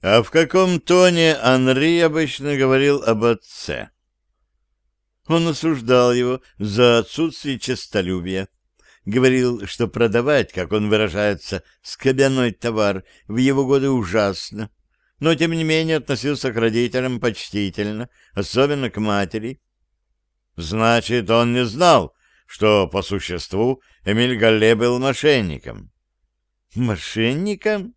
А в каком тоне Анри обычно говорил об отце? Он осуждал его за отсутствие честолюбия. Говорил, что продавать, как он выражается, скобяной товар в его годы ужасно, но тем не менее относился к родителям почтительно, особенно к матери. Значит, он не знал, что по существу Эмиль Галле был мошенником. Мошенником?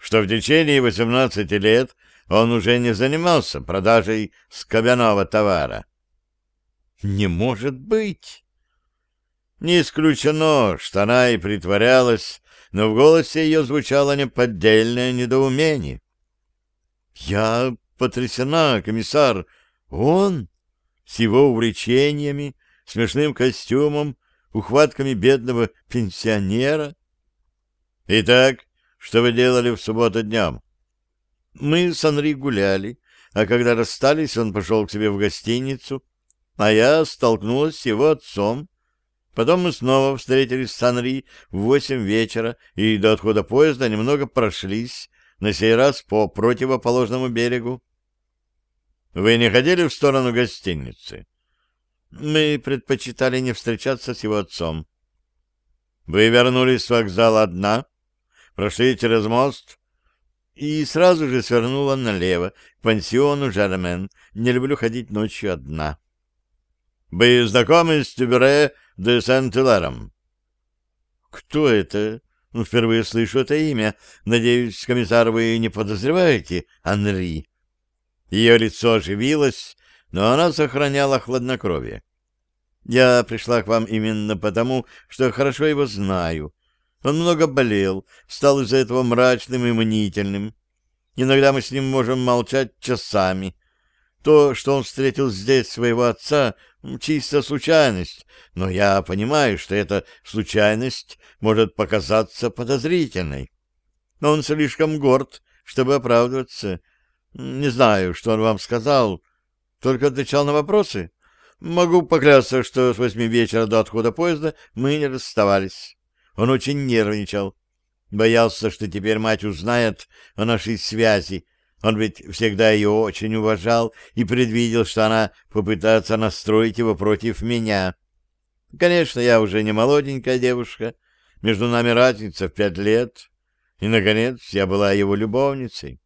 Что в течение 18 лет он уже не занимался продажей скобяного товара. Не может быть! Не исключено, что она и притворялась, но в голосе ее звучало неподдельное недоумение. «Я потрясена, комиссар. Он? С его увлечениями, смешным костюмом, ухватками бедного пенсионера? Итак, что вы делали в субботу днем?» «Мы с Анри гуляли, а когда расстались, он пошел к себе в гостиницу, а я столкнулась с его отцом. Потом мы снова встретились с Анри в восемь вечера и до отхода поезда немного прошлись, на сей раз по противоположному берегу. Вы не ходили в сторону гостиницы? Мы предпочитали не встречаться с его отцом. Вы вернулись с вокзала одна, прошли через мост и сразу же свернула налево, к пансиону Жармен. Не люблю ходить ночью одна. Вы знакомы с Тюбере де Сент-Иларом? Кто это? Ну, впервые слышу это имя. Надеюсь, комиссар, вы не подозреваете Анри? Ее лицо оживилось, но она сохраняла хладнокровие. Я пришла к вам именно потому, что хорошо его знаю. Он много болел, стал из-за этого мрачным и мнительным. Иногда мы с ним можем молчать часами. То, что он встретил здесь своего отца, чисто случайность, но я понимаю, что эта случайность может показаться подозрительной. Но он слишком горд, чтобы оправдываться. Не знаю, что он вам сказал, только отвечал на вопросы. Могу поклясться, что с восьми вечера до отхода поезда мы не расставались. Он очень нервничал. Боялся, что теперь мать узнает о нашей связи, он ведь всегда ее очень уважал и предвидел, что она попытается настроить его против меня. Конечно, я уже не молоденькая девушка, между нами разница в пять лет, и, наконец, я была его любовницей.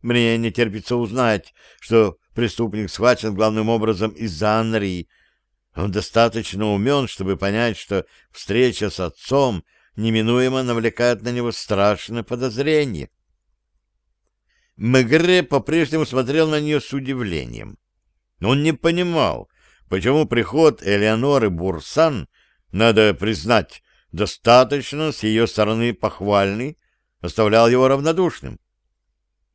Мне не терпится узнать, что преступник схвачен главным образом из-за Анри. Он достаточно умен, чтобы понять, что встреча с отцом неминуемо навлекает на него страшное подозрение. Мегре по-прежнему смотрел на нее с удивлением. Он не понимал, почему приход Элеоноры Бурсан, надо признать, достаточно с ее стороны похвальный, оставлял его равнодушным.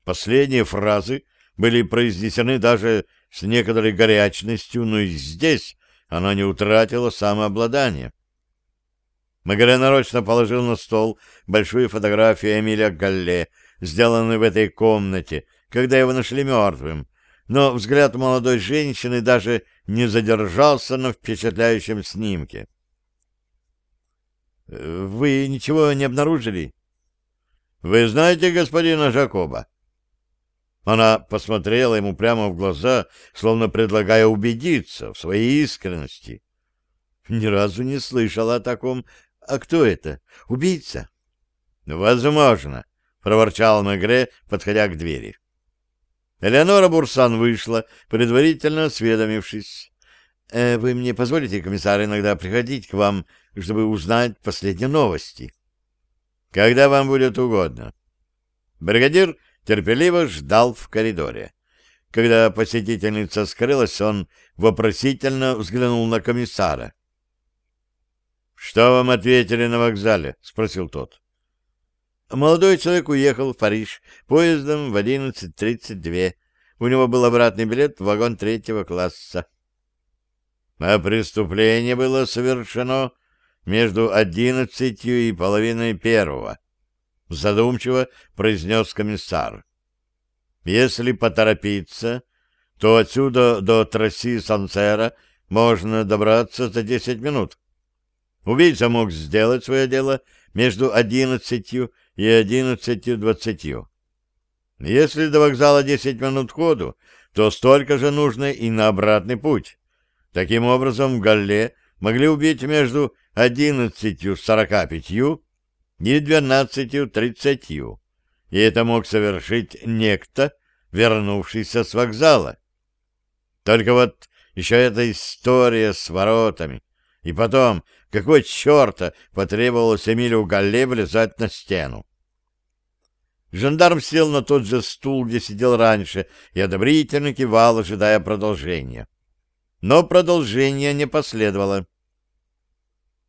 Последние фразы были произнесены даже с некоторой горячностью, но и здесь она не утратила самообладание. Мегре нарочно положил на стол большую фотографию Эмиля Галле — сделанный в этой комнате, когда его нашли мертвым, но взгляд молодой женщины даже не задержался на впечатляющем снимке. «Вы ничего не обнаружили?» «Вы знаете господина Жакоба?» Она посмотрела ему прямо в глаза, словно предлагая убедиться в своей искренности. «Ни разу не слышала о таком. А кто это? Убийца?» «Возможно проворчал Мегре, подходя к двери. Элеонора Бурсан вышла, предварительно осведомившись. «Э, «Вы мне позволите, комиссар, иногда приходить к вам, чтобы узнать последние новости?» «Когда вам будет угодно». Бригадир терпеливо ждал в коридоре. Когда посетительница скрылась, он вопросительно взглянул на комиссара. «Что вам ответили на вокзале?» — спросил тот. Молодой человек уехал в Париж поездом в 11.32. У него был обратный билет в вагон третьего класса. А преступление было совершено между одиннадцатью и половиной первого, задумчиво произнес комиссар. Если поторопиться, то отсюда до трасси Сансера можно добраться за десять минут. Убийца мог сделать свое дело между одиннадцатью и одиннадцатью двадцатью. Если до вокзала 10 минут ходу, то столько же нужно и на обратный путь. Таким образом, Галле могли убить между 11.45 и 12.30, и это мог совершить некто, вернувшийся с вокзала. Только вот еще эта история с воротами. И потом, какой черта потребовалось Эмилю Галле влезать на стену? Жандарм сел на тот же стул, где сидел раньше, и одобрительно кивал, ожидая продолжения. Но продолжения не последовало.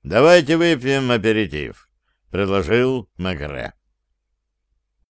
«Давайте выпьем аперитив», — предложил Магре.